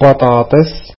بطاطس